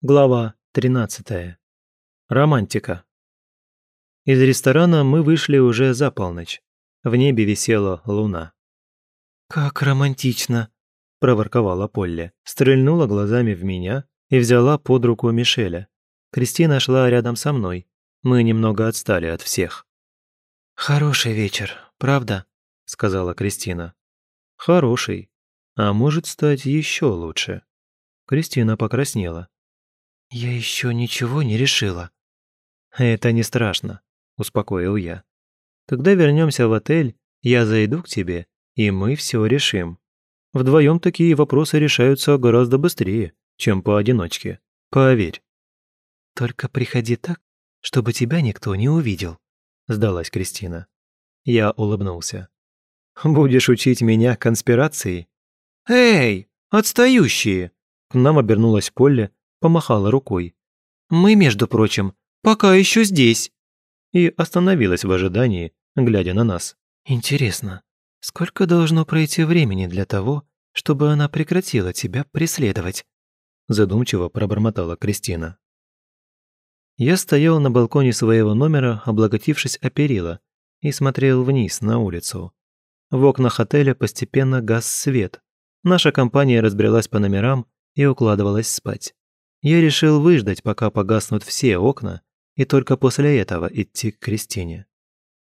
Глава 13. Романтика. Из ресторана мы вышли уже за полночь. В небе висела луна. «Как романтично!» – проворковала Полли, стрельнула глазами в меня и взяла под руку Мишеля. Кристина шла рядом со мной. Мы немного отстали от всех. «Хороший вечер, правда?» – сказала Кристина. «Хороший. А может стать еще лучше». Кристина покраснела. «Я еще ничего не решила». «Это не страшно», – успокоил я. «Когда вернемся в отель, я зайду к тебе, и мы все решим. Вдвоем такие вопросы решаются гораздо быстрее, чем поодиночке. Поверь». «Только приходи так, чтобы тебя никто не увидел», – сдалась Кристина. Я улыбнулся. «Будешь учить меня конспирации?» «Эй, отстающие!» К нам обернулась Полли, помахала рукой. «Мы, между прочим, пока еще здесь!» И остановилась в ожидании, глядя на нас. «Интересно, сколько должно пройти времени для того, чтобы она прекратила тебя преследовать?» Задумчиво пробормотала Кристина. Я стоял на балконе своего номера, облокотившись о перила, и смотрел вниз на улицу. В окнах отеля постепенно гас свет. Наша компания разбрелась по номерам и укладывалась спать. Я решил выждать, пока погаснут все окна, и только после этого идти к Кристине.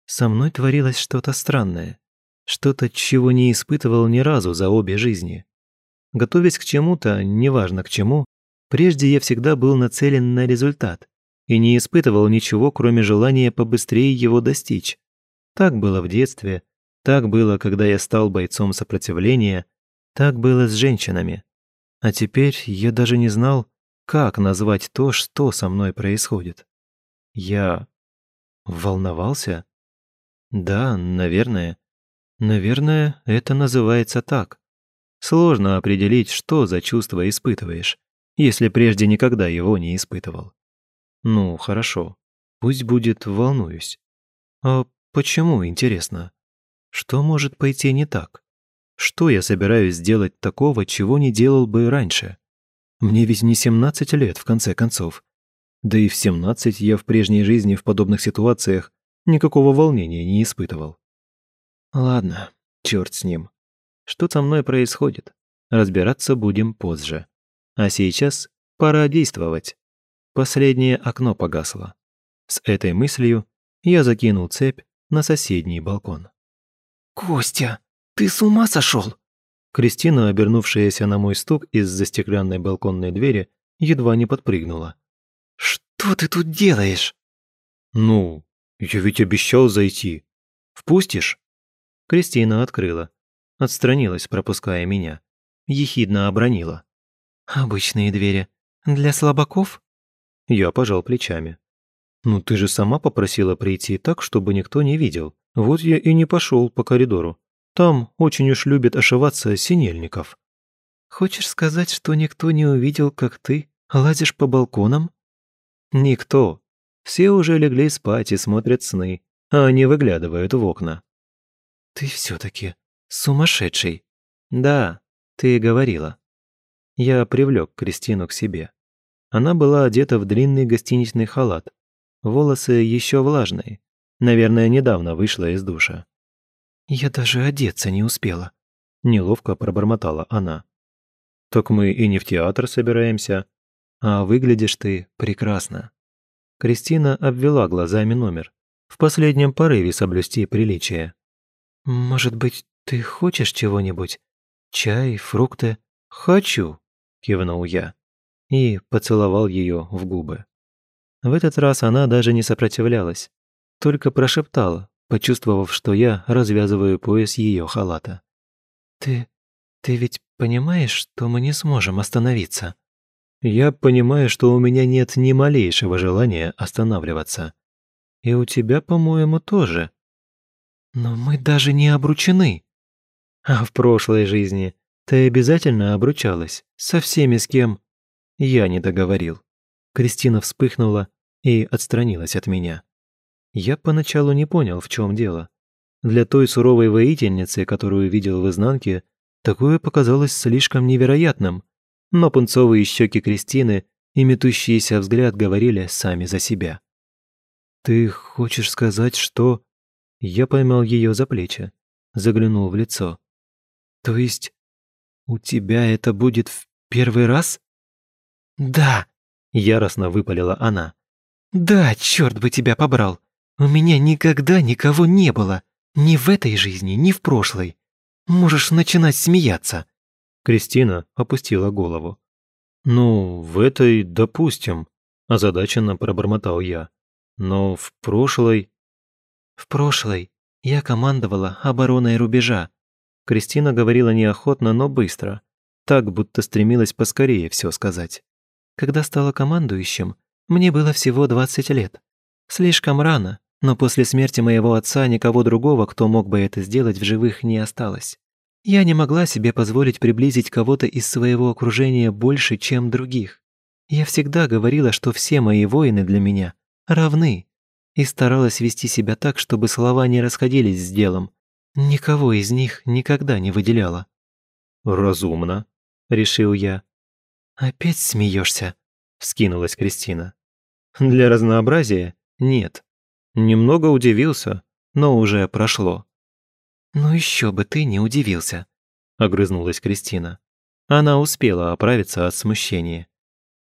Со мной творилось что-то странное, что-то, чего не испытывал ни разу за обе жизни. Готовясь к чему-то, неважно к чему, прежде я всегда был нацелен на результат и не испытывал ничего, кроме желания побыстрее его достичь. Так было в детстве, так было, когда я стал бойцом сопротивления, так было с женщинами. А теперь я даже не знал, как назвать то, что со мной происходит? Я волновался? Да, наверное. Наверное, это называется так. Сложно определить, что за чувство испытываешь, если прежде никогда его не испытывал. Ну, хорошо. Пусть будет волнуюсь. А почему, интересно? Что может пойти не так? Что я собираюсь сделать такого, чего не делал бы раньше? Мне ведь не 17 лет, в конце концов. Да и в 17 я в прежней жизни в подобных ситуациях никакого волнения не испытывал. Ладно, черт с ним. Что со мной происходит? Разбираться будем позже. А сейчас пора действовать. Последнее окно погасло. С этой мыслью я закинул цепь на соседний балкон. «Костя, ты с ума сошел? Кристина, обернувшаяся на мой стук из-за стеклянной балконной двери, едва не подпрыгнула. «Что ты тут делаешь?» «Ну, я ведь обещал зайти. Впустишь?» Кристина открыла. Отстранилась, пропуская меня. Ехидно обронила. «Обычные двери. Для слабаков?» Я пожал плечами. «Ну ты же сама попросила прийти так, чтобы никто не видел. Вот я и не пошел по коридору. Там очень уж любят ошиваться синельников. Хочешь сказать, что никто не увидел, как ты лазишь по балконам? Никто. Все уже легли спать и смотрят сны, а они выглядывают в окна. Ты все-таки сумасшедший. Да, ты говорила. Я привлек Кристину к себе. Она была одета в длинный гостиничный халат. Волосы еще влажные. Наверное, недавно вышла из душа. «Я даже одеться не успела», – неловко пробормотала она. «Так мы и не в театр собираемся. А выглядишь ты прекрасно». Кристина обвела глазами номер, в последнем порыве соблюсти приличие. «Может быть, ты хочешь чего-нибудь? Чай, фрукты?» «Хочу», – кивнул я и поцеловал ее в губы. В этот раз она даже не сопротивлялась, только прошептала, почувствовав, что я развязываю пояс ее халата. «Ты... ты ведь понимаешь, что мы не сможем остановиться?» «Я понимаю, что у меня нет ни малейшего желания останавливаться. И у тебя, по-моему, тоже». «Но мы даже не обручены». «А в прошлой жизни ты обязательно обручалась со всеми, с кем...» Я не договорил. Кристина вспыхнула и отстранилась от меня. Я поначалу не понял, в чем дело. Для той суровой воительницы, которую видел в изнанке, такое показалось слишком невероятным. Но пунцовые щеки Кристины и метущийся взгляд говорили сами за себя. «Ты хочешь сказать, что...» Я поймал ее за плечи, заглянул в лицо. «То есть у тебя это будет в первый раз?» «Да!» – яростно выпалила она. «Да, черт бы тебя побрал! У меня никогда никого не было! Ни в этой жизни, ни в прошлой! Можешь начинать смеяться!» Кристина опустила голову. «Ну, в этой, допустим», – озадаченно пробормотал я. «Но в прошлой...» «В прошлой я командовала обороной рубежа». Кристина говорила неохотно, но быстро, так, будто стремилась поскорее все сказать. Когда стала командующим, мне было всего 20 лет. Слишком рано, но после смерти моего отца никого другого, кто мог бы это сделать в живых, не осталось. Я не могла себе позволить приблизить кого-то из своего окружения больше, чем других. Я всегда говорила, что все мои воины для меня равны, и старалась вести себя так, чтобы слова не расходились с делом. Никого из них никогда не выделяла. «Разумно», — решил я. «Опять смеешься? вскинулась Кристина. «Для разнообразия нет. Немного удивился, но уже прошло». «Ну еще бы ты не удивился», — огрызнулась Кристина. Она успела оправиться от смущения.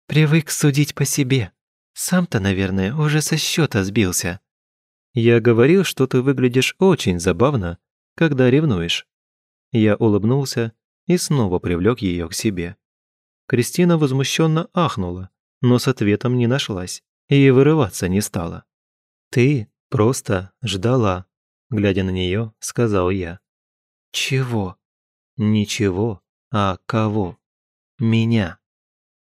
«Привык судить по себе. Сам-то, наверное, уже со счета сбился». «Я говорил, что ты выглядишь очень забавно, когда ревнуешь». Я улыбнулся и снова привлек ее к себе. Кристина возмущенно ахнула, но с ответом не нашлась и вырываться не стала. «Ты просто ждала», — глядя на нее, сказал я. «Чего?» «Ничего, а кого?» «Меня».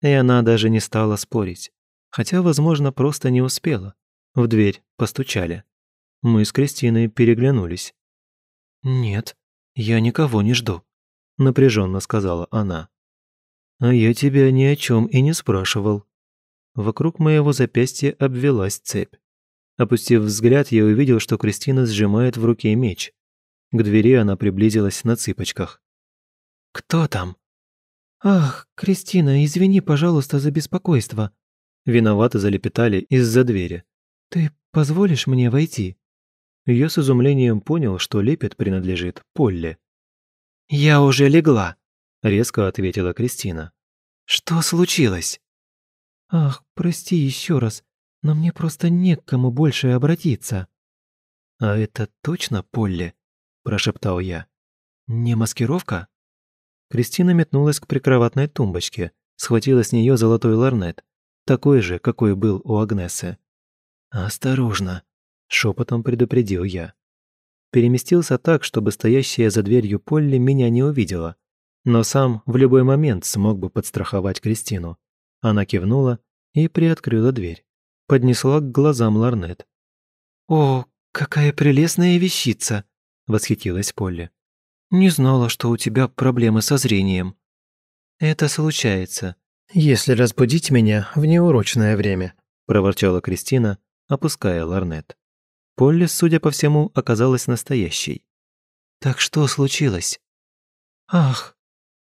И она даже не стала спорить, хотя, возможно, просто не успела. В дверь постучали. Мы с Кристиной переглянулись. «Нет, я никого не жду», — напряженно сказала она. «А я тебя ни о чем и не спрашивал». Вокруг моего запястья обвелась цепь. Опустив взгляд, я увидел, что Кристина сжимает в руке меч. К двери она приблизилась на цыпочках. «Кто там?» «Ах, Кристина, извини, пожалуйста, за беспокойство». Виновато залепетали из-за двери. «Ты позволишь мне войти?» Я с изумлением понял, что лепет принадлежит Полле. «Я уже легла», — резко ответила Кристина. «Что случилось?» «Ах, прости еще раз но мне просто не к кому больше обратиться». «А это точно Полли?» – прошептал я. «Не маскировка?» Кристина метнулась к прикроватной тумбочке, схватила с нее золотой ларнет, такой же, какой был у Агнесы. «Осторожно», – шепотом предупредил я. Переместился так, чтобы стоящая за дверью Полли меня не увидела, но сам в любой момент смог бы подстраховать Кристину. Она кивнула и приоткрыла дверь поднесла к глазам Ларнет. «О, какая прелестная вещица!» – восхитилась Полли. «Не знала, что у тебя проблемы со зрением». «Это случается, если разбудить меня в неурочное время», – проворчала Кристина, опуская Ларнет. Полли, судя по всему, оказалась настоящей. «Так что случилось?» «Ах!»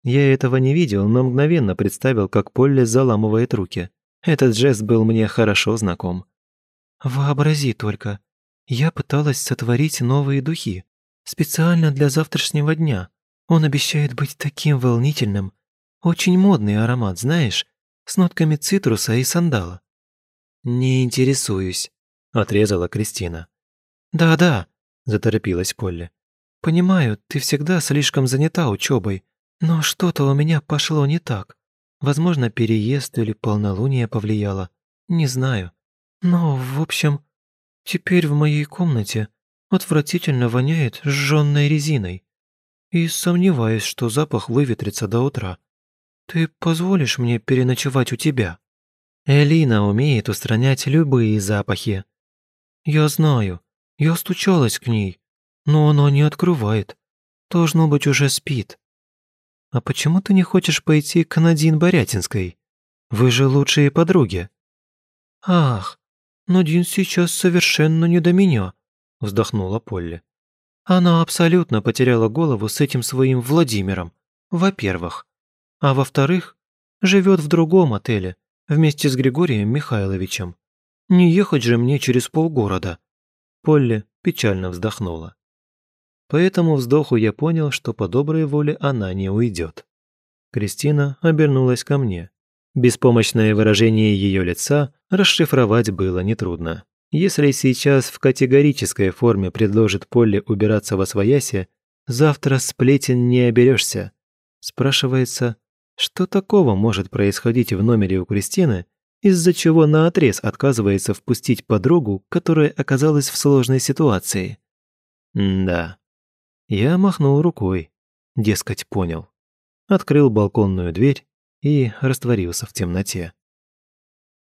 Я этого не видел, но мгновенно представил, как Полли заламывает руки. Этот жест был мне хорошо знаком. «Вообрази только. Я пыталась сотворить новые духи. Специально для завтрашнего дня. Он обещает быть таким волнительным. Очень модный аромат, знаешь, с нотками цитруса и сандала». «Не интересуюсь», — отрезала Кристина. «Да-да», — заторопилась Полли. «Понимаю, ты всегда слишком занята учебой, но что-то у меня пошло не так. Возможно, переезд или полнолуние повлияло. Не знаю. Но, в общем, теперь в моей комнате отвратительно воняет сжённой резиной. И сомневаюсь, что запах выветрится до утра. Ты позволишь мне переночевать у тебя? Элина умеет устранять любые запахи. Я знаю. Я стучалась к ней, но она не открывает. Должно быть, уже спит. «А почему ты не хочешь пойти к Надин Борятинской? Вы же лучшие подруги». «Ах, Надин сейчас совершенно не до меня», – вздохнула Полли. «Она абсолютно потеряла голову с этим своим Владимиром, во-первых. А во-вторых, живет в другом отеле, вместе с Григорием Михайловичем. Не ехать же мне через полгорода». Полли печально вздохнула. По этому вздоху я понял, что по доброй воле она не уйдет. Кристина обернулась ко мне. Беспомощное выражение ее лица расшифровать было нетрудно. Если сейчас в категорической форме предложит Полли убираться во своясе, завтра сплетен не оберешься. Спрашивается, что такого может происходить в номере у Кристины, из-за чего наотрез отказывается впустить подругу, которая оказалась в сложной ситуации? М да. Я махнул рукой, дескать, понял. Открыл балконную дверь и растворился в темноте.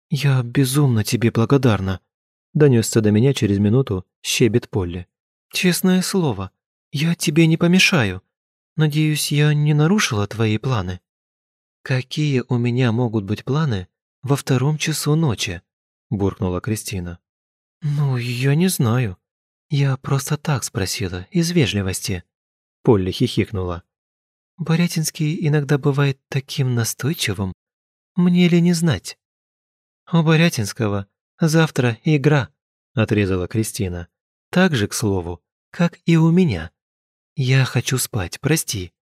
«Я безумно тебе благодарна», – донесся до меня через минуту щебет Полли. «Честное слово, я тебе не помешаю. Надеюсь, я не нарушила твои планы». «Какие у меня могут быть планы во втором часу ночи?» – буркнула Кристина. «Ну, я не знаю. Я просто так спросила, из вежливости». Полли хихикнула. «Борятинский иногда бывает таким настойчивым. Мне ли не знать?» «У Борятинского завтра игра», – отрезала Кристина. «Так же, к слову, как и у меня. Я хочу спать, прости».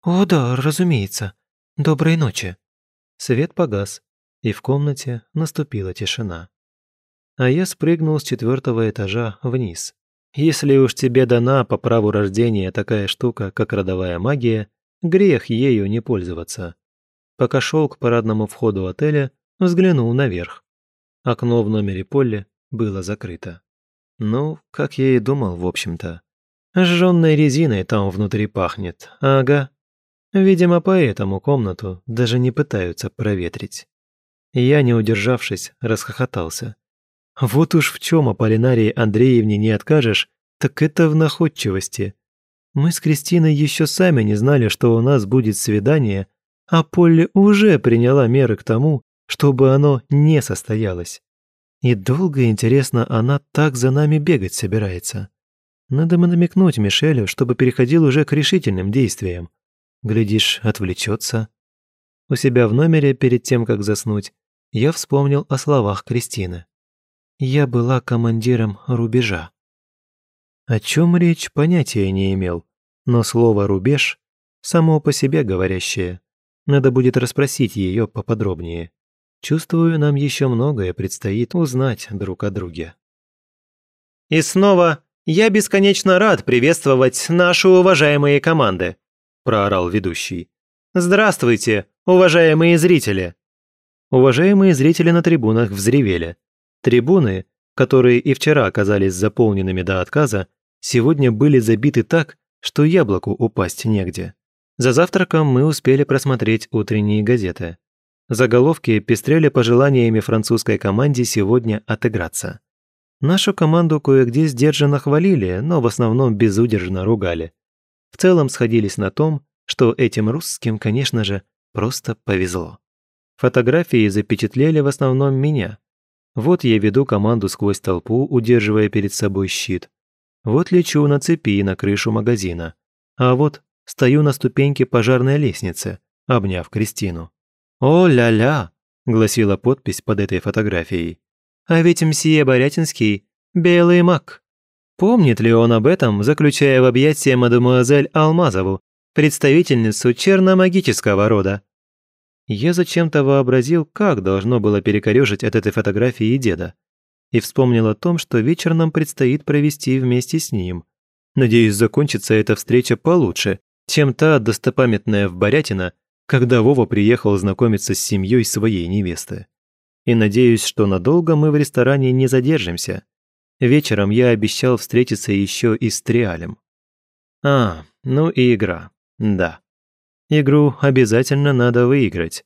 «О да, разумеется. Доброй ночи». Свет погас, и в комнате наступила тишина. А я спрыгнул с четвертого этажа вниз. Если уж тебе дана по праву рождения такая штука, как родовая магия, грех ею не пользоваться. Пока шел к парадному входу отеля, взглянул наверх. Окно в номере Полли было закрыто. Ну, как я и думал, в общем-то. Сжённой резиной там внутри пахнет, ага. Видимо, поэтому комнату даже не пытаются проветрить. Я, не удержавшись, расхохотался. Вот уж в чем Аполлинарии Андреевне не откажешь, так это в находчивости. Мы с Кристиной еще сами не знали, что у нас будет свидание, а Полли уже приняла меры к тому, чтобы оно не состоялось. И долго, интересно, она так за нами бегать собирается. Надо бы намекнуть Мишелю, чтобы переходил уже к решительным действиям. Глядишь, отвлечется. У себя в номере перед тем, как заснуть, я вспомнил о словах Кристины. «Я была командиром рубежа». О чем речь, понятия не имел, но слово «рубеж» само по себе говорящее. Надо будет расспросить ее поподробнее. Чувствую, нам еще многое предстоит узнать друг о друге. И снова я бесконечно рад приветствовать наши уважаемые команды, проорал ведущий. Здравствуйте, уважаемые зрители. Уважаемые зрители на трибунах взревели. Трибуны, которые и вчера оказались заполненными до отказа, сегодня были забиты так, что яблоку упасть негде. За завтраком мы успели просмотреть утренние газеты. Заголовки пестрели пожеланиями французской команде сегодня отыграться. Нашу команду кое-где сдержанно хвалили, но в основном безудержно ругали. В целом сходились на том, что этим русским, конечно же, просто повезло. Фотографии запечатлели в основном меня. Вот я веду команду сквозь толпу, удерживая перед собой щит. Вот лечу на цепи на крышу магазина. А вот стою на ступеньке пожарной лестницы, обняв Кристину. «О-ля-ля!» – гласила подпись под этой фотографией. «А ведь мсье Борятинский – белый маг. Помнит ли он об этом, заключая в объятия мадемуазель Алмазову, представительницу черномагического рода?» Я зачем-то вообразил, как должно было перекорёжить от этой фотографии деда. И вспомнил о том, что вечер нам предстоит провести вместе с ним. Надеюсь, закончится эта встреча получше, чем та достопамятная в Борятино, когда Вова приехал знакомиться с семьей своей невесты. И надеюсь, что надолго мы в ресторане не задержимся. Вечером я обещал встретиться еще и с Триалем. А, ну и игра. Да. Игру обязательно надо выиграть.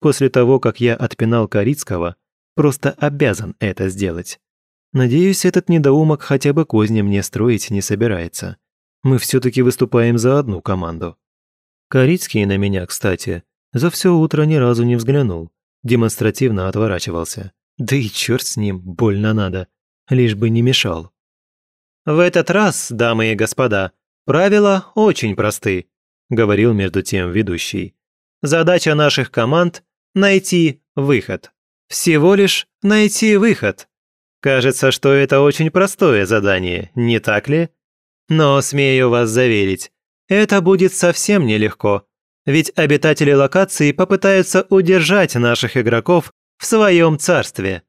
После того, как я отпинал Корицкого, просто обязан это сделать. Надеюсь, этот недоумок хотя бы козни мне строить не собирается. Мы все-таки выступаем за одну команду. Корицкий на меня, кстати, за все утро ни разу не взглянул, демонстративно отворачивался. Да и черт с ним, больно надо, лишь бы не мешал. В этот раз, дамы и господа, правила очень просты говорил между тем ведущий. Задача наших команд – найти выход. Всего лишь найти выход. Кажется, что это очень простое задание, не так ли? Но смею вас заверить, это будет совсем нелегко, ведь обитатели локации попытаются удержать наших игроков в своем царстве.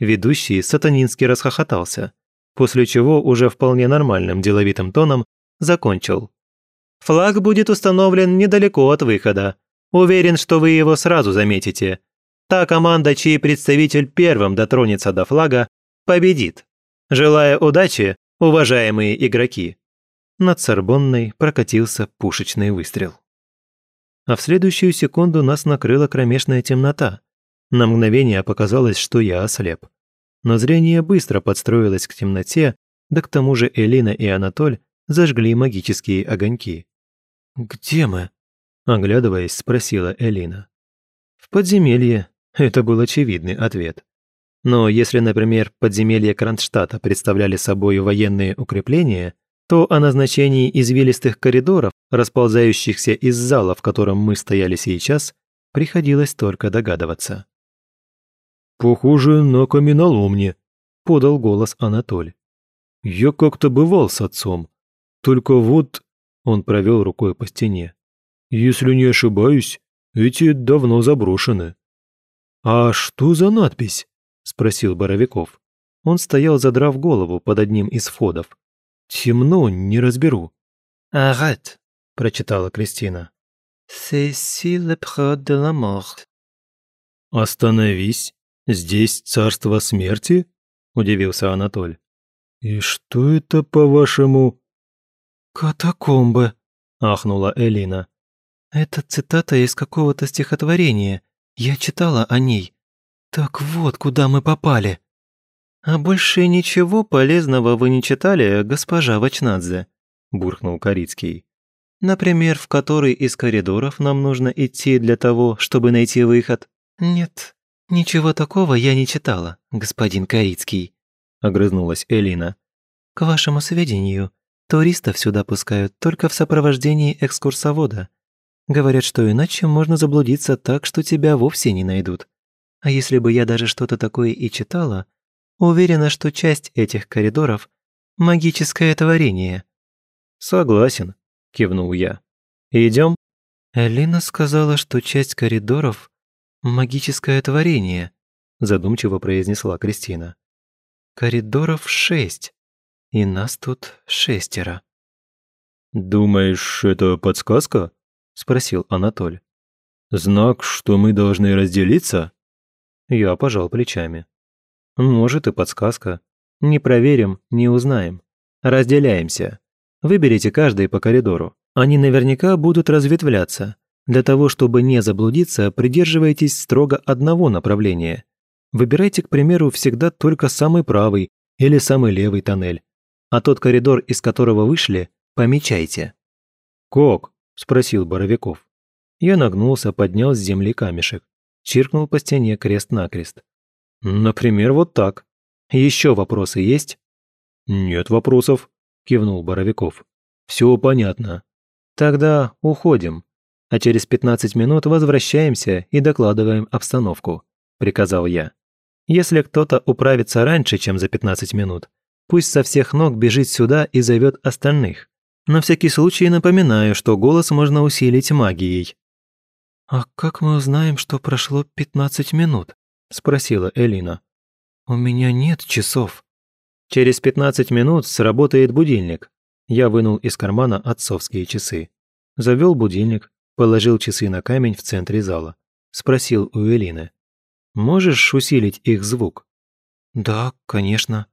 Ведущий сатанински расхохотался, после чего уже вполне нормальным деловитым тоном закончил. Флаг будет установлен недалеко от выхода. Уверен, что вы его сразу заметите. Та команда, чей представитель первым дотронется до флага, победит. Желая удачи, уважаемые игроки!» Над Сорбонной прокатился пушечный выстрел. А в следующую секунду нас накрыла кромешная темнота. На мгновение показалось, что я ослеп. Но зрение быстро подстроилось к темноте, да к тому же Элина и Анатоль зажгли магические огоньки. «Где мы?» – оглядываясь, спросила Элина. «В подземелье», – это был очевидный ответ. Но если, например, подземелья Кронштадта представляли собой военные укрепления, то о назначении извилистых коридоров, расползающихся из зала, в котором мы стояли сейчас, приходилось только догадываться. «Похоже на каменоломни», – подал голос Анатоль. «Я как-то бывал с отцом. Только вот...» – он провел рукой по стене. «Если не ошибаюсь, эти давно заброшены». «А что за надпись?» – спросил Боровиков. Он стоял, задрав голову под одним из входов. «Темно, не разберу». «Arrête», – прочитала Кристина. «C'est ici le prod de la mort». «Остановись. Здесь царство смерти?» – удивился Анатоль. «И что это, по-вашему?» «Катакомбы», – ахнула Элина. «Это цитата из какого-то стихотворения. Я читала о ней. Так вот, куда мы попали. А больше ничего полезного вы не читали, госпожа Вачнадзе, буркнул Корицкий. Например, в который из коридоров нам нужно идти для того, чтобы найти выход? Нет, ничего такого я не читала, господин Корицкий, огрызнулась Элина. К вашему сведению, туристов сюда пускают только в сопровождении экскурсовода. Говорят, что иначе можно заблудиться так, что тебя вовсе не найдут. А если бы я даже что-то такое и читала, уверена, что часть этих коридоров – магическое творение». «Согласен», – кивнул я. Идем? Элина сказала, что часть коридоров – магическое творение, задумчиво произнесла Кристина. Коридоров шесть, и нас тут шестеро. «Думаешь, это подсказка?» – спросил Анатоль. «Знак, что мы должны разделиться?» Я пожал плечами. Может и подсказка. Не проверим, не узнаем. Разделяемся. Выберите каждый по коридору. Они наверняка будут разветвляться. Для того, чтобы не заблудиться, придерживайтесь строго одного направления. Выбирайте, к примеру, всегда только самый правый или самый левый тоннель. А тот коридор, из которого вышли, помечайте. «Как?» – спросил Боровиков. Я нагнулся, поднял с земли камешек. Чиркнул по стене крест-накрест. «Например, вот так. Еще вопросы есть?» «Нет вопросов», – кивнул Боровиков. «Все понятно. Тогда уходим, а через 15 минут возвращаемся и докладываем обстановку», – приказал я. «Если кто-то управится раньше, чем за 15 минут, пусть со всех ног бежит сюда и зовет остальных. На всякий случай напоминаю, что голос можно усилить магией. «А как мы узнаем, что прошло пятнадцать минут?» – спросила Элина. «У меня нет часов». «Через пятнадцать минут сработает будильник». Я вынул из кармана отцовские часы. Завел будильник, положил часы на камень в центре зала. Спросил у Элины. «Можешь усилить их звук?» «Да, конечно».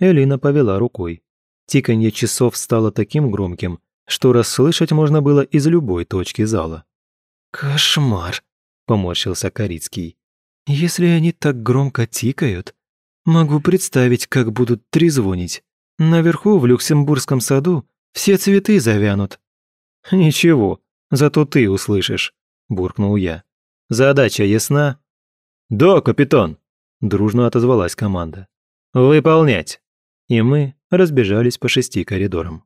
Элина повела рукой. Тиканье часов стало таким громким, что расслышать можно было из любой точки зала. «Кошмар!» – поморщился Корицкий. «Если они так громко тикают, могу представить, как будут трезвонить. Наверху, в Люксембургском саду, все цветы завянут». «Ничего, зато ты услышишь», – буркнул я. «Задача ясна?» «Да, капитан», – дружно отозвалась команда. «Выполнять!» И мы разбежались по шести коридорам.